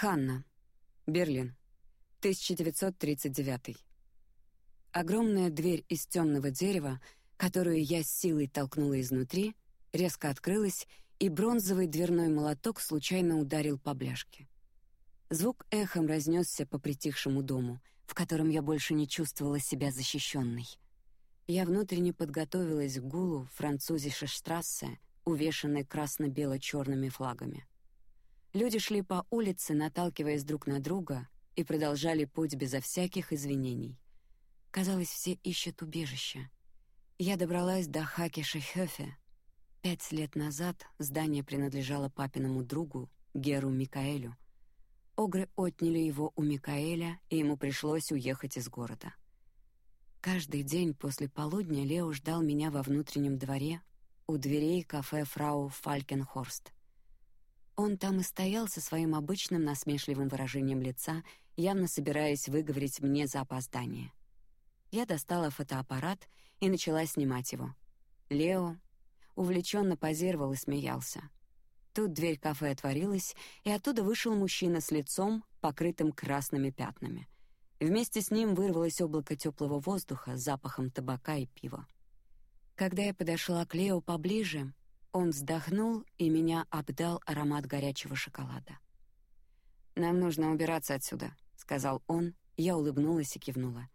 Ханна. Берлин. 1939. Огромная дверь из темного дерева, которую я с силой толкнула изнутри, резко открылась, и бронзовый дверной молоток случайно ударил по бляшке. Звук эхом разнесся по притихшему дому, в котором я больше не чувствовала себя защищенной. Я внутренне подготовилась к гулу французише штрассе, увешанной красно-бело-черными флагами. Люди шли по улице, наталкиваясь друг на друга, и продолжали путь безо всяких извинений. Казалось, все ищут убежища. Я добралась до Хаки-Шехёфе. Пять лет назад здание принадлежало папиному другу Геру Микаэлю. Огры отняли его у Микаэля, и ему пришлось уехать из города. Каждый день после полудня Лео ждал меня во внутреннем дворе у дверей кафе Фрау Фалькенхорст. Он там и стоял со своим обычным насмешливым выражением лица, явно собираясь выговорить мне за опоздание. Я достала фотоаппарат и начала снимать его. Лео увлеченно позировал и смеялся. Тут дверь кафе отворилась, и оттуда вышел мужчина с лицом, покрытым красными пятнами. Вместе с ним вырвалось облако теплого воздуха с запахом табака и пива. Когда я подошла к Лео поближе, он вздохнул, и меня обдал аромат горячего шоколада. Нам нужно убираться отсюда, сказал он. Я улыбнулась и кивнула.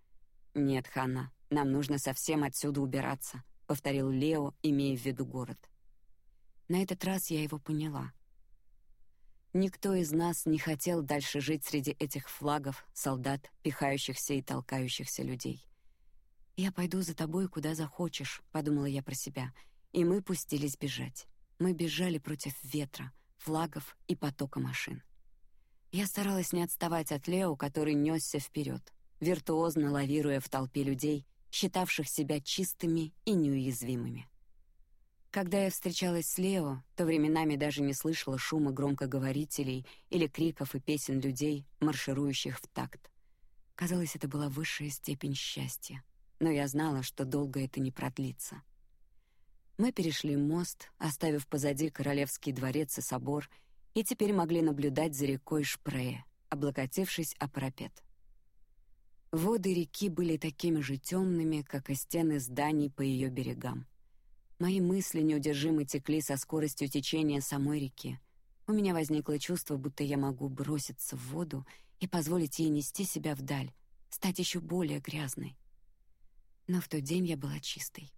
Нет, Ханна, нам нужно совсем отсюда убираться, повторил Лео, имея в виду город. На этот раз я его поняла. Никто из нас не хотел дальше жить среди этих флагов, солдат, пихающихся и толкающихся людей. Я пойду за тобой куда захочешь, подумала я про себя и мы пустились бежать. Мы бежали против ветра, флагов и потока машин. Я старалась не отставать от Лео, который несся вперед, виртуозно лавируя в толпе людей, считавших себя чистыми и неуязвимыми. Когда я встречалась с Лео, то временами даже не слышала шума громкоговорителей или криков и песен людей, марширующих в такт. Казалось, это была высшая степень счастья, но я знала, что долго это не продлится. Мы перешли мост, оставив позади королевский дворец и собор, и теперь могли наблюдать за рекой Шпрее, облокотившись о парапет. Воды реки были такими же темными, как и стены зданий по ее берегам. Мои мысли неудержимо текли со скоростью течения самой реки. У меня возникло чувство, будто я могу броситься в воду и позволить ей нести себя вдаль, стать еще более грязной. Но в тот день я была чистой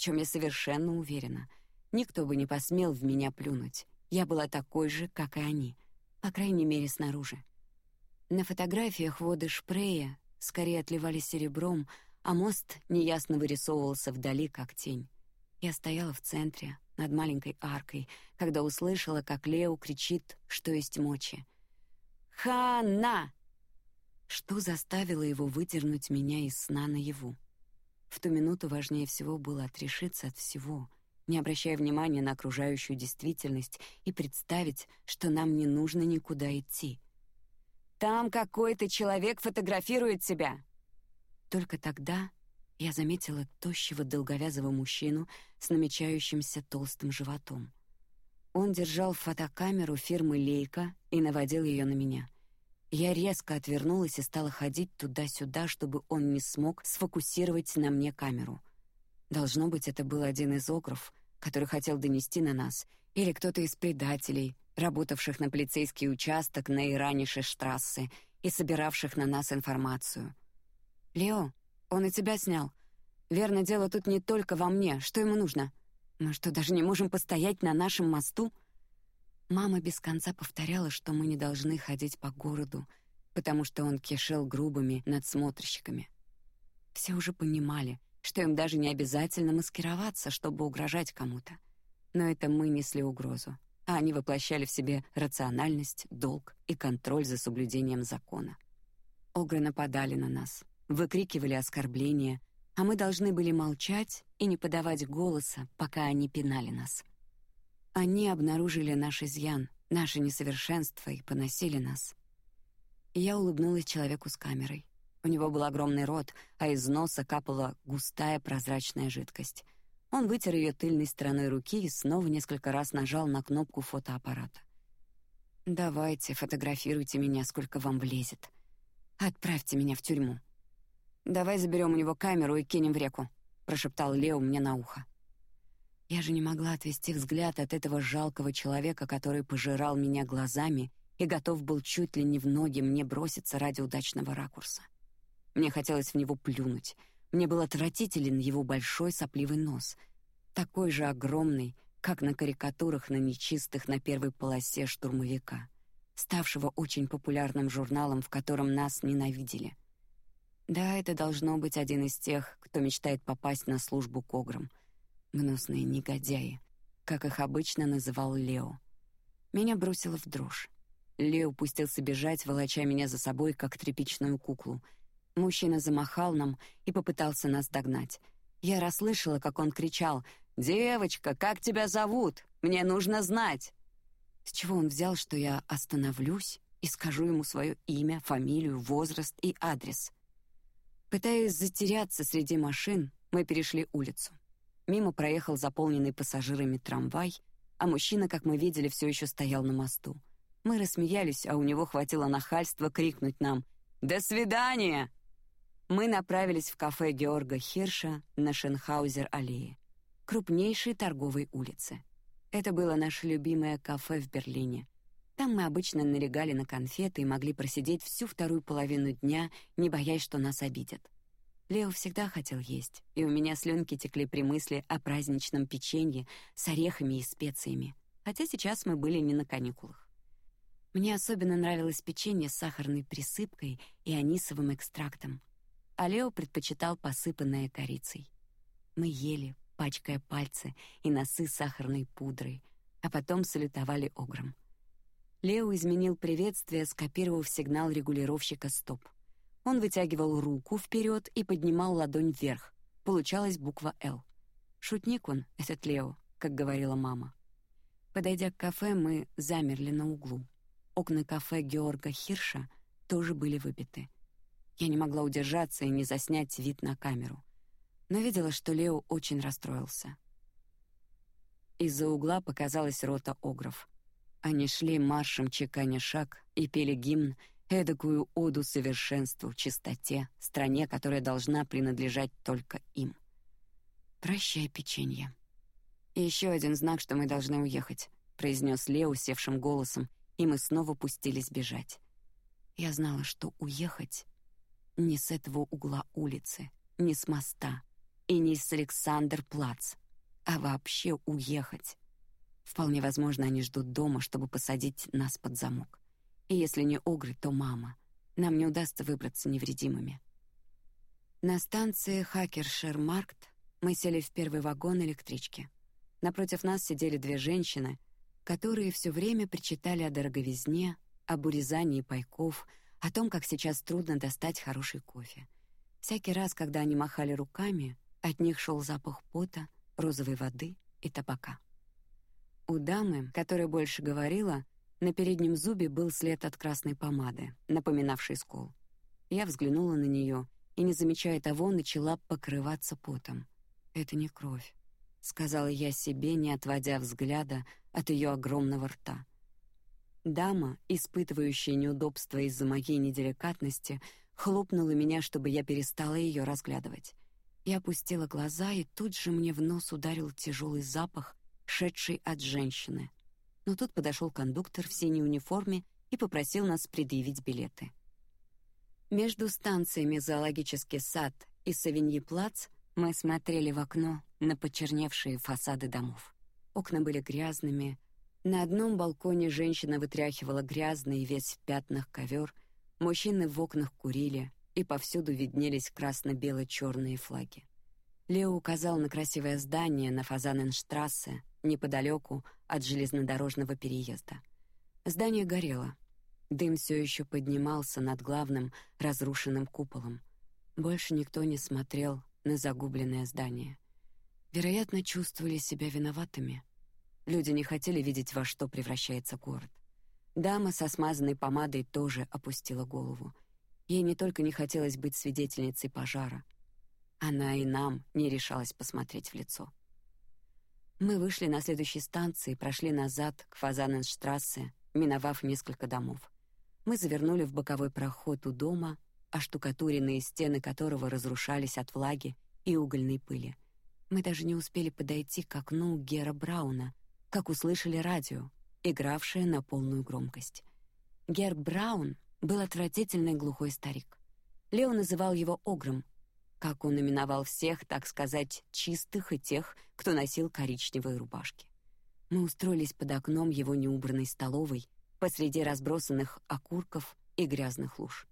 чем я совершенно уверена. Никто бы не посмел в меня плюнуть. Я была такой же, как и они, по крайней мере снаружи. На фотографиях воды Шпрея скорее отливали серебром, а мост неясно вырисовывался вдали, как тень. Я стояла в центре, над маленькой аркой, когда услышала, как Лео кричит, что есть мочи. «Ханна!» Что заставило его выдернуть меня из сна наяву? В ту минуту важнее всего было отрешиться от всего, не обращая внимания на окружающую действительность и представить, что нам не нужно никуда идти. Там какой-то человек фотографирует тебя. Только тогда я заметила тощего долговязого мужчину с намечающимся толстым животом. Он держал фотокамеру фирмы Лейка и наводил ее на меня — я резко отвернулась и стала ходить туда-сюда, чтобы он не смог сфокусировать на мне камеру. Должно быть, это был один из окров, который хотел донести на нас, или кто-то из предателей, работавших на полицейский участок на Иранише штрассе и собиравших на нас информацию. Лео, он и тебя снял. Верно, дело тут не только во мне. Что ему нужно? Мы что, даже не можем постоять на нашем мосту? Мама без конца повторяла, что мы не должны ходить по городу, потому что он кишел грубыми надсмотрщиками. Все уже понимали, что им даже не обязательно маскироваться, чтобы угрожать кому-то. Но это мы несли угрозу, а они воплощали в себе рациональность, долг и контроль за соблюдением закона. Огры нападали на нас, выкрикивали оскорбления, а мы должны были молчать и не подавать голоса, пока они пинали нас. Они обнаружили наш изъян, наше несовершенство и поносили нас. Я улыбнулась человеку с камерой. У него был огромный рот, а из носа капала густая прозрачная жидкость. Он вытер ее тыльной стороной руки и снова несколько раз нажал на кнопку фотоаппарата. Давайте, фотографируйте меня, сколько вам влезет. Отправьте меня в тюрьму. Давай заберем у него камеру и кинем в реку, прошептал Лео мне на ухо. Я же не могла отвести взгляд от этого жалкого человека, который пожирал меня глазами и готов был чуть ли не в ноги мне броситься ради удачного ракурса. Мне хотелось в него плюнуть. Мне был отвратителен его большой сопливый нос, такой же огромный, как на карикатурах на нечистых на первой полосе штурмовика, ставшего очень популярным журналом, в котором нас ненавидели. Да, это должно быть один из тех, кто мечтает попасть на службу к ограм, гнусные негодяи, как их обычно называл Лео. Меня бросило в дрожь. Лео пустился бежать, волоча меня за собой, как тряпичную куклу. Мужчина замахал нам и попытался нас догнать. Я расслышала, как он кричал: "Девочка, как тебя зовут? Мне нужно знать". С чего он взял, что я остановлюсь и скажу ему свое имя, фамилию, возраст и адрес? Пытаясь затеряться среди машин, мы перешли улицу. Мимо проехал заполненный пассажирами трамвай, а мужчина, как мы видели, все еще стоял на мосту. Мы рассмеялись, а у него хватило нахальства крикнуть нам: "До свидания!" Мы направились в кафе Георга Хирша на Шенхаузер-аллее, крупнейшей торговой улице. Это было наше любимое кафе в Берлине. Там мы обычно налегали на конфеты и могли просидеть всю вторую половину дня, не боясь, что нас обидят. Лео всегда хотел есть, и у меня слюнки текли при мысли о праздничном печенье с орехами и специями. Хотя сейчас мы были не на каникулах. Мне особенно нравилось печенье с сахарной присыпкой и анисовым экстрактом, а Лео предпочитал посыпанное корицей. Мы ели, пачкая пальцы и носы сахарной пудрой, а потом салютовали огром. Лео изменил приветствие, скопировав сигнал регулировщика стоп. Он вытягивал руку вперед и поднимал ладонь вверх. Получалась буква Л. Шутник он, этот Лео, как говорила мама. Подойдя к кафе, мы замерли на углу. Окна кафе Георга Хирша тоже были выбиты. Я не могла удержаться и не заснять вид на камеру, но видела, что Лео очень расстроился. Из-за угла показалась рота огров. Они шли маршем чеканя шаг и пели гимн эдакую оду совершенству, чистоте, стране, которая должна принадлежать только им. Прощай, печенье. Еще один знак, что мы должны уехать, произнес Лео севшим голосом, и мы снова пустились бежать. Я знала, что уехать не с этого угла улицы, не с моста и не с Александр-плац, а вообще уехать. Вполне возможно, они ждут дома, чтобы посадить нас под замок. И если не Огры, то мама. Нам не удастся выбраться невредимыми. На станции Хакершермаркт мы сели в первый вагон электрички. Напротив нас сидели две женщины, которые все время причитали о дороговизне, об урезании пайков, о том, как сейчас трудно достать хороший кофе. Всякий раз, когда они махали руками, от них шел запах пота, розовой воды и табака. У дамы, которая больше говорила, на переднем зубе был след от красной помады, напоминавший скол. Я взглянула на нее и, не замечая того, начала покрываться потом. Это не кровь, сказала я себе, не отводя взгляда от ее огромного рта. Дама, испытывающая неудобства из-за моей неделикатности, хлопнула меня, чтобы я перестала ее разглядывать. Я опустила глаза, и тут же мне в нос ударил тяжелый запах, шедший от женщины но тут подошел кондуктор в синей униформе и попросил нас предъявить билеты. Между станциями Зоологический сад и Савиньи-плац мы смотрели в окно на почерневшие фасады домов. Окна были грязными. На одном балконе женщина вытряхивала грязный весь в пятнах ковер, мужчины в окнах курили, и повсюду виднелись красно-бело-черные флаги. Лео указал на красивое здание на Фазаненштрассе, неподалеку от железнодорожного переезда. Здание горело. Дым все еще поднимался над главным разрушенным куполом. Больше никто не смотрел на загубленное здание. Вероятно, чувствовали себя виноватыми. Люди не хотели видеть, во что превращается город. Дама со смазанной помадой тоже опустила голову. Ей не только не хотелось быть свидетельницей пожара, она и нам не решалась посмотреть в лицо. Мы вышли на следующей станции, прошли назад к Фазаненштрассе миновав несколько домов. Мы завернули в боковой проход у дома, оштукатуренные стены которого разрушались от влаги и угольной пыли. Мы даже не успели подойти к окну Гера Брауна, как услышали радио, игравшее на полную громкость. Гер Браун был отвратительный глухой старик. Лео называл его огром, как он именовал всех, так сказать, чистых и тех, кто носил коричневые рубашки. Мы устроились под окном его неубранной столовой посреди разбросанных окурков и грязных луж.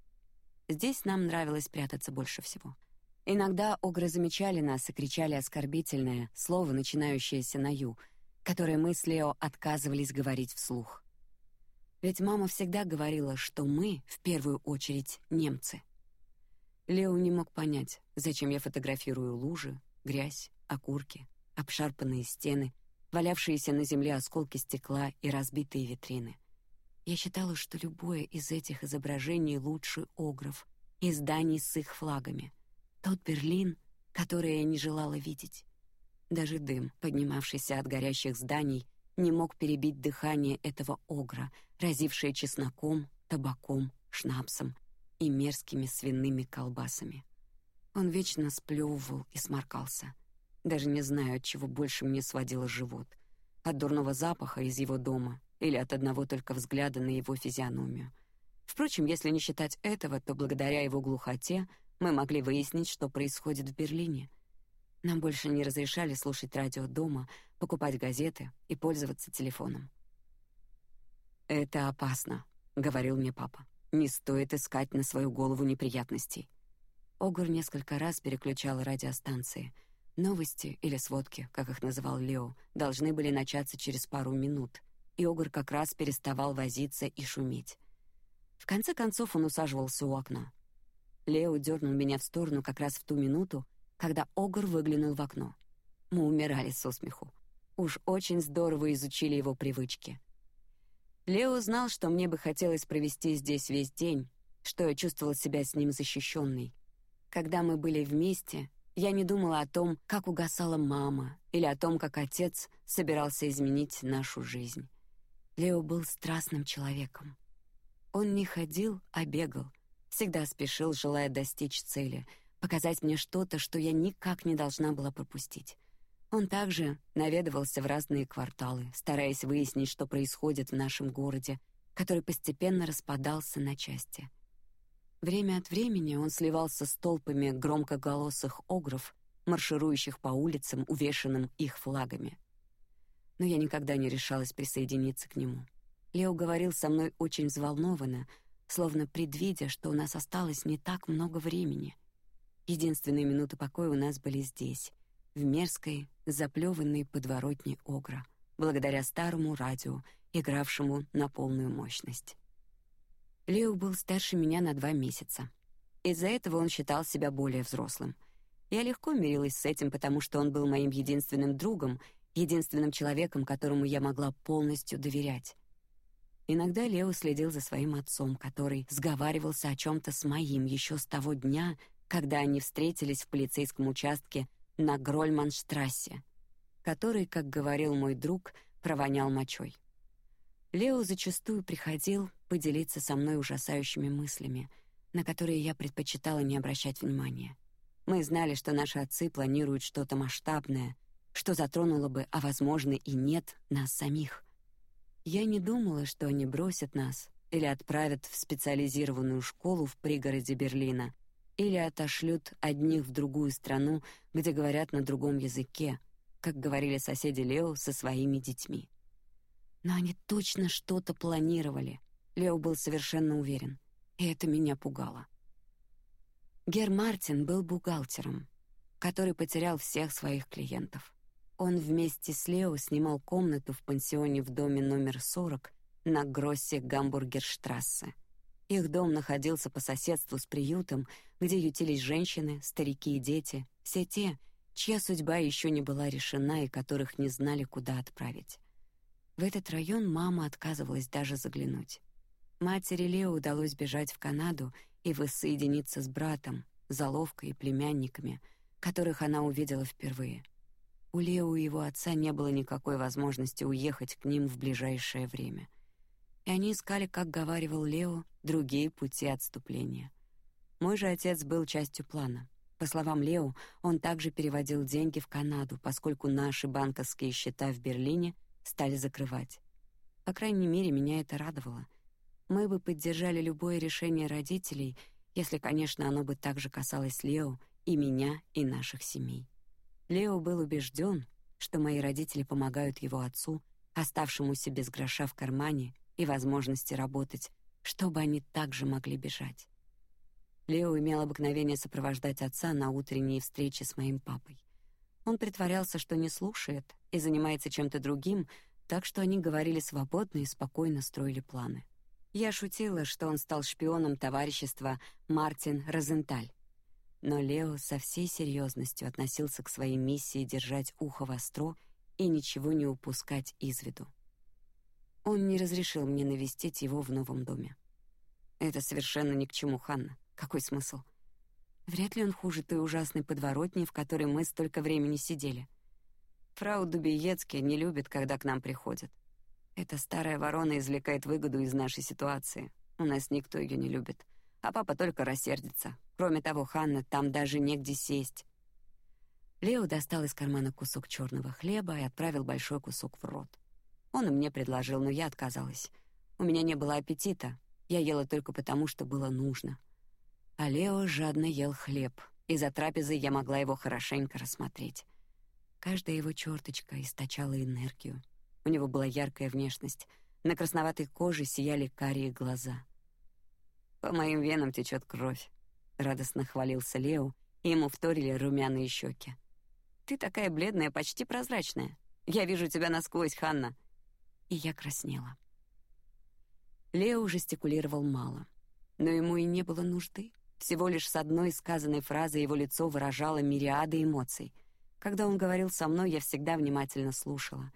Здесь нам нравилось прятаться больше всего. Иногда огры замечали нас и кричали оскорбительное слово, начинающееся на «ю», которое мы с Лео отказывались говорить вслух. Ведь мама всегда говорила, что мы, в первую очередь, немцы. Лео не мог понять, зачем я фотографирую лужи, грязь, окурки, обшарпанные стены, валявшиеся на земле осколки стекла и разбитые витрины. Я считала, что любое из этих изображений лучше огров и зданий с их флагами — тот Берлин, который я не желала видеть. Даже дым, поднимавшийся от горящих зданий, не мог перебить дыхание этого огра, разившее чесноком, табаком, шнапсом и мерзкими свиными колбасами. Он вечно сплевывал и сморкался. Даже не знаю, от чего больше мне сводило живот: от дурного запаха из его дома или от одного только взгляда на его физиономию. Впрочем, если не считать этого, то благодаря его глухоте мы могли выяснить, что происходит в Берлине. Нам больше не разрешали слушать радио дома, покупать газеты и пользоваться телефоном. Это опасно, говорил мне папа. Не стоит искать на свою голову неприятностей. Огур несколько раз переключал радиостанции. Новости или сводки, как их называл Лео, должны были начаться через пару минут, и Огур как раз переставал возиться и шуметь. В конце концов он усаживался у окна. Лео дернул меня в сторону как раз в ту минуту, когда Огр выглянул в окно. Мы умирали со смеху. Уж очень здорово изучили его привычки. Лео знал, что мне бы хотелось провести здесь весь день, что я чувствовала себя с ним защищенной. Когда мы были вместе, я не думала о том, как угасала мама, или о том, как отец собирался изменить нашу жизнь. Лео был страстным человеком. Он не ходил, а бегал, всегда спешил, желая достичь цели, показать мне что-то, что я никак не должна была пропустить. Он также наведывался в разные кварталы, стараясь выяснить, что происходит в нашем городе, который постепенно распадался на части. Время от времени он сливался с толпами громкоголосых огров, марширующих по улицам, увешанным их флагами. Но я никогда не решалась присоединиться к нему. Лео говорил со мной очень взволнованно, словно предвидя, что у нас осталось не так много времени. Единственные минуты покоя у нас были здесь, в мерзкой, заплеванной подворотне Огра, благодаря старому радио, игравшему на полную мощность. Лео был старше меня на два месяца. Из-за этого он считал себя более взрослым. Я легко мирилась с этим, потому что он был моим единственным другом, единственным человеком, которому я могла полностью доверять. Иногда Лео следил за своим отцом, который сговаривался о чем-то с моим еще с того дня, когда они встретились в полицейском участке на Грольманштрассе, который, как говорил мой друг, провонял мочой. Лео зачастую приходил поделиться со мной ужасающими мыслями, на которые я предпочитала не обращать внимания. Мы знали, что наши отцы планируют что-то масштабное, что затронуло бы, а возможно и нет, нас самих. Я не думала, что они бросят нас или отправят в специализированную школу в пригороде Берлина, или отошлют одних в другую страну, где говорят на другом языке, как говорили соседи Лео со своими детьми. Но они точно что-то планировали. Лео был совершенно уверен, и это меня пугало. Гер Мартин был бухгалтером, который потерял всех своих клиентов. Он вместе с Лео снимал комнату в пансионе в доме номер 40 на Гроссе Гамбургерштрассе. Их дом находился по соседству с приютом, где ютились женщины, старики и дети, все те, чья судьба еще не была решена и которых не знали, куда отправить. В этот район мама отказывалась даже заглянуть. Матери Лео удалось бежать в Канаду и воссоединиться с братом, заловкой и племянниками, которых она увидела впервые — у Лео и его отца не было никакой возможности уехать к ним в ближайшее время. И они искали, как говаривал Лео, другие пути отступления. Мой же отец был частью плана. По словам Лео, он также переводил деньги в Канаду, поскольку наши банковские счета в Берлине стали закрывать. По крайней мере, меня это радовало. Мы бы поддержали любое решение родителей, если, конечно, оно бы также касалось Лео и меня, и наших семей. Лео был убежден, что мои родители помогают его отцу, оставшемуся без гроша в кармане и возможности работать, чтобы они также могли бежать. Лео имел обыкновение сопровождать отца на утренние встречи с моим папой. Он притворялся, что не слушает и занимается чем-то другим, так что они говорили свободно и спокойно строили планы. Я шутила, что он стал шпионом товарищества Мартин Розенталь. Но Лео со всей серьезностью относился к своей миссии держать ухо востро и ничего не упускать из виду. Он не разрешил мне навестить его в новом доме. Это совершенно ни к чему, Ханна. Какой смысл? Вряд ли он хуже той ужасной подворотни, в которой мы столько времени сидели. Фрау Дубиецке не любит, когда к нам приходят. Эта старая ворона извлекает выгоду из нашей ситуации. У нас никто ее не любит, а папа только рассердится. Кроме того, Ханна, там даже негде сесть. Лео достал из кармана кусок черного хлеба и отправил большой кусок в рот. Он и мне предложил, но я отказалась. У меня не было аппетита. Я ела только потому, что было нужно а Лео жадно ел хлеб, и за трапезой я могла его хорошенько рассмотреть. Каждая его черточка источала энергию. У него была яркая внешность, на красноватой коже сияли карие глаза. По моим венам течет кровь, радостно хвалился Лео, и ему вторили румяные щеки. Ты такая бледная, почти прозрачная. Я вижу тебя насквозь, Ханна. И я краснела. Лео жестикулировал мало, но ему и не было нужды. Всего лишь с одной сказанной фразой его лицо выражало мириады эмоций. Когда он говорил со мной, я всегда внимательно слушала.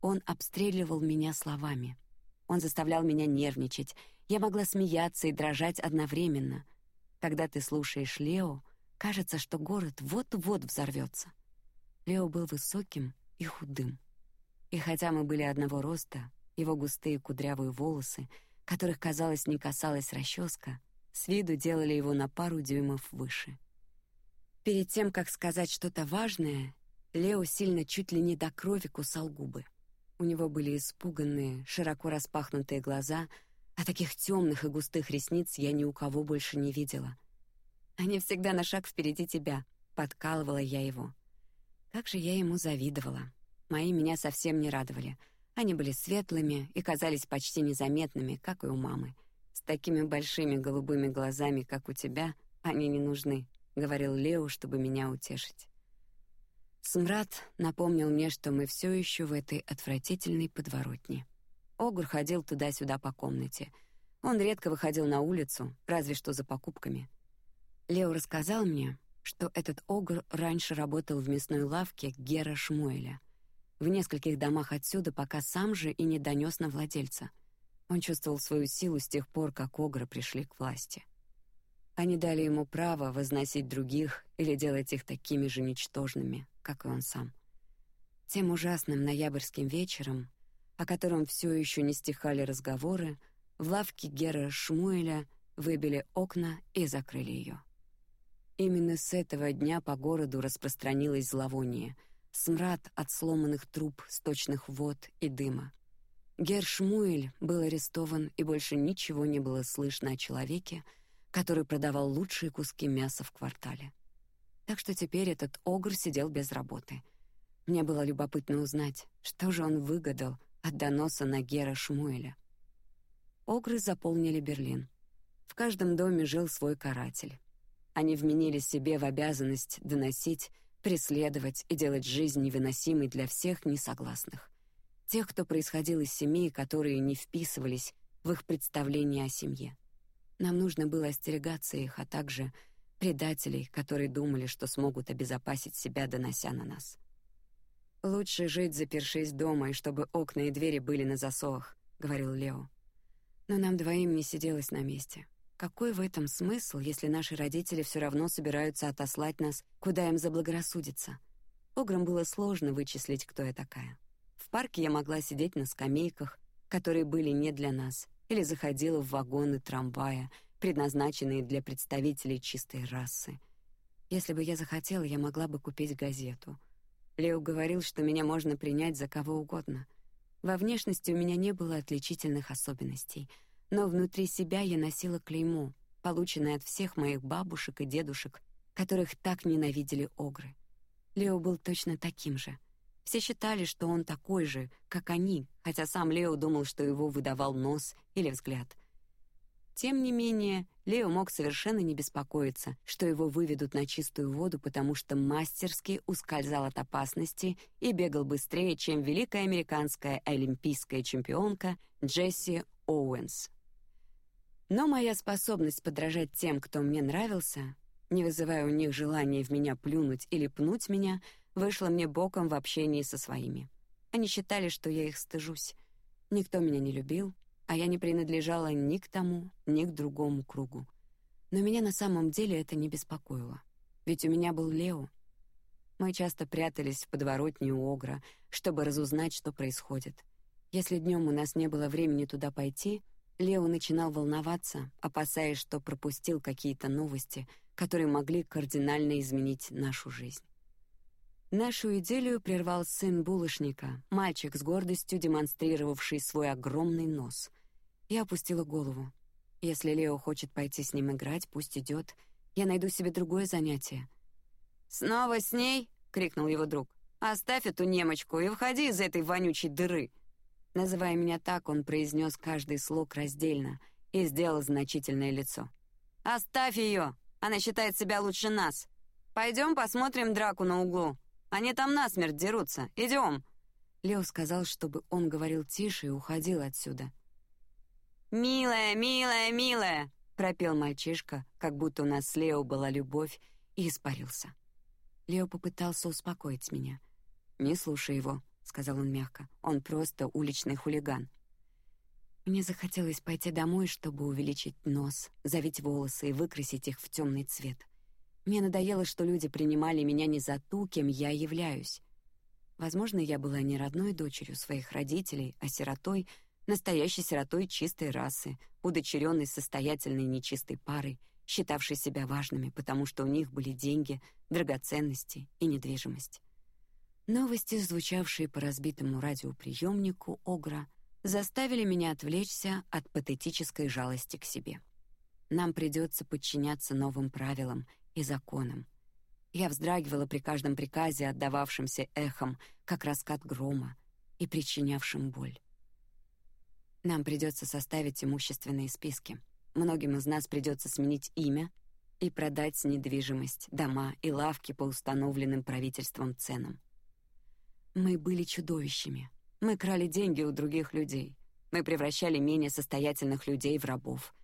Он обстреливал меня словами. Он заставлял меня нервничать. Я могла смеяться и дрожать одновременно. Когда ты слушаешь Лео, кажется, что город вот-вот взорвется. Лео был высоким и худым. И хотя мы были одного роста, его густые кудрявые волосы, которых, казалось, не касалась расческа, с виду делали его на пару дюймов выше. Перед тем, как сказать что-то важное, Лео сильно чуть ли не до крови кусал губы. У него были испуганные, широко распахнутые глаза, а таких темных и густых ресниц я ни у кого больше не видела. Они всегда на шаг впереди тебя, подкалывала я его. Как же я ему завидовала. Мои меня совсем не радовали. Они были светлыми и казались почти незаметными, как и у мамы такими большими голубыми глазами, как у тебя, они не нужны, говорил Лео, чтобы меня утешить. Смрад напомнил мне, что мы все еще в этой отвратительной подворотне. Огур ходил туда-сюда по комнате. Он редко выходил на улицу, разве что за покупками. Лео рассказал мне, что этот огур раньше работал в мясной лавке Гера Шмуэля в нескольких домах отсюда, пока сам же и не донес на владельца — он чувствовал свою силу с тех пор, как огры пришли к власти. Они дали ему право возносить других или делать их такими же ничтожными, как и он сам. Тем ужасным ноябрьским вечером, о котором все еще не стихали разговоры, в лавке Гера Шмуэля выбили окна и закрыли ее. Именно с этого дня по городу распространилось зловоние, смрад от сломанных труб, сточных вод и дыма. Гершмуэль был арестован, и больше ничего не было слышно о человеке, который продавал лучшие куски мяса в квартале. Так что теперь этот огр сидел без работы. Мне было любопытно узнать, что же он выгадал от доноса на Гера Шмуэля. Огры заполнили Берлин. В каждом доме жил свой каратель. Они вменили себе в обязанность доносить, преследовать и делать жизнь невыносимой для всех несогласных тех, кто происходил из семей, которые не вписывались в их представление о семье. Нам нужно было остерегаться их, а также предателей, которые думали, что смогут обезопасить себя, донося на нас. Лучше жить запершись дома и чтобы окна и двери были на засовах, говорил Лео. Но нам двоим не сиделось на месте. Какой в этом смысл, если наши родители все равно собираются отослать нас, куда им заблагорассудится? Огром было сложно вычислить, кто я такая. В парке я могла сидеть на скамейках, которые были не для нас, или заходила в вагоны трамвая, предназначенные для представителей чистой расы. Если бы я захотела, я могла бы купить газету. Лео говорил, что меня можно принять за кого угодно. Во внешности у меня не было отличительных особенностей, но внутри себя я носила клеймо, полученное от всех моих бабушек и дедушек, которых так ненавидели огры. Лео был точно таким же. Все считали, что он такой же, как они, хотя сам Лео думал, что его выдавал нос или взгляд. Тем не менее, Лео мог совершенно не беспокоиться, что его выведут на чистую воду, потому что мастерски ускользал от опасности и бегал быстрее, чем великая американская олимпийская чемпионка Джесси Оуэнс. Но моя способность подражать тем, кто мне нравился, не вызывая у них желания в меня плюнуть или пнуть меня, вышла мне боком в общении со своими. Они считали, что я их стыжусь. Никто меня не любил, а я не принадлежала ни к тому, ни к другому кругу. Но меня на самом деле это не беспокоило, ведь у меня был Лео. Мы часто прятались в подворотне у Огра, чтобы разузнать, что происходит. Если днем у нас не было времени туда пойти, Лео начинал волноваться, опасаясь, что пропустил какие-то новости, которые могли кардинально изменить нашу жизнь. Нашу идиллию прервал сын булочника, мальчик с гордостью демонстрировавший свой огромный нос. Я опустила голову. Если Лео хочет пойти с ним играть, пусть идет. Я найду себе другое занятие. Снова с ней? крикнул его друг. Оставь эту немочку и выходи из этой вонючей дыры. Называя меня так, он произнес каждый слог раздельно и сделал значительное лицо. Оставь ее, она считает себя лучше нас. Пойдем посмотрим драку на углу. Они там насмерть дерутся. Идем. Лео сказал, чтобы он говорил тише и уходил отсюда. Милая, милая, милая, пропел мальчишка, как будто у нас с Лео была любовь, и испарился. Лео попытался успокоить меня. Не слушай его, сказал он мягко. Он просто уличный хулиган. Мне захотелось пойти домой, чтобы увеличить нос, завить волосы и выкрасить их в темный цвет. Мне надоело, что люди принимали меня не за ту, кем я являюсь. Возможно, я была не родной дочерью своих родителей, а сиротой, настоящей сиротой чистой расы, удочеренной состоятельной нечистой парой, считавшей себя важными, потому что у них были деньги, драгоценности и недвижимость. Новости, звучавшие по разбитому радиоприемнику Огра, заставили меня отвлечься от патетической жалости к себе. Нам придется подчиняться новым правилам и законам. Я вздрагивала при каждом приказе, отдававшемся эхом, как раскат грома и причинявшим боль. Нам придется составить имущественные списки. Многим из нас придется сменить имя и продать недвижимость, дома и лавки по установленным правительством ценам. Мы были чудовищами. Мы крали деньги у других людей. Мы превращали менее состоятельных людей в рабов.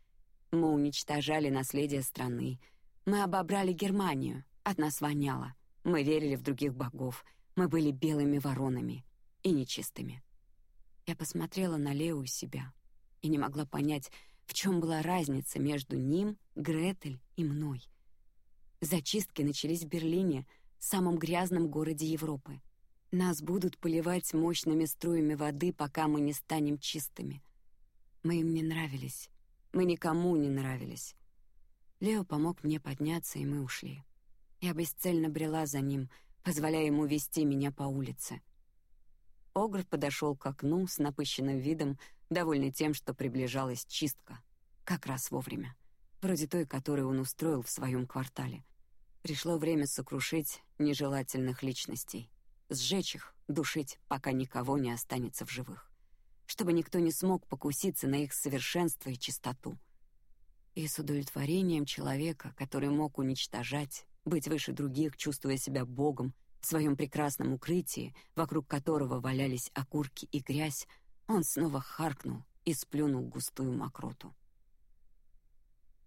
Мы уничтожали наследие страны, мы обобрали Германию, от нас воняло. Мы верили в других богов, мы были белыми воронами и нечистыми. Я посмотрела на Лео и себя и не могла понять, в чем была разница между ним, Гретель и мной. Зачистки начались в Берлине, самом грязном городе Европы. Нас будут поливать мощными струями воды, пока мы не станем чистыми. Мы им не нравились, мы никому не нравились. Лео помог мне подняться, и мы ушли. Я бесцельно брела за ним, позволяя ему вести меня по улице. Огр подошел к окну с напыщенным видом, довольный тем, что приближалась чистка, как раз вовремя, вроде той, которую он устроил в своем квартале. Пришло время сокрушить нежелательных личностей, сжечь их, душить, пока никого не останется в живых, чтобы никто не смог покуситься на их совершенство и чистоту и с удовлетворением человека, который мог уничтожать, быть выше других, чувствуя себя богом в своем прекрасном укрытии, вокруг которого валялись окурки и грязь, он снова харкнул и сплюнул густую мокроту.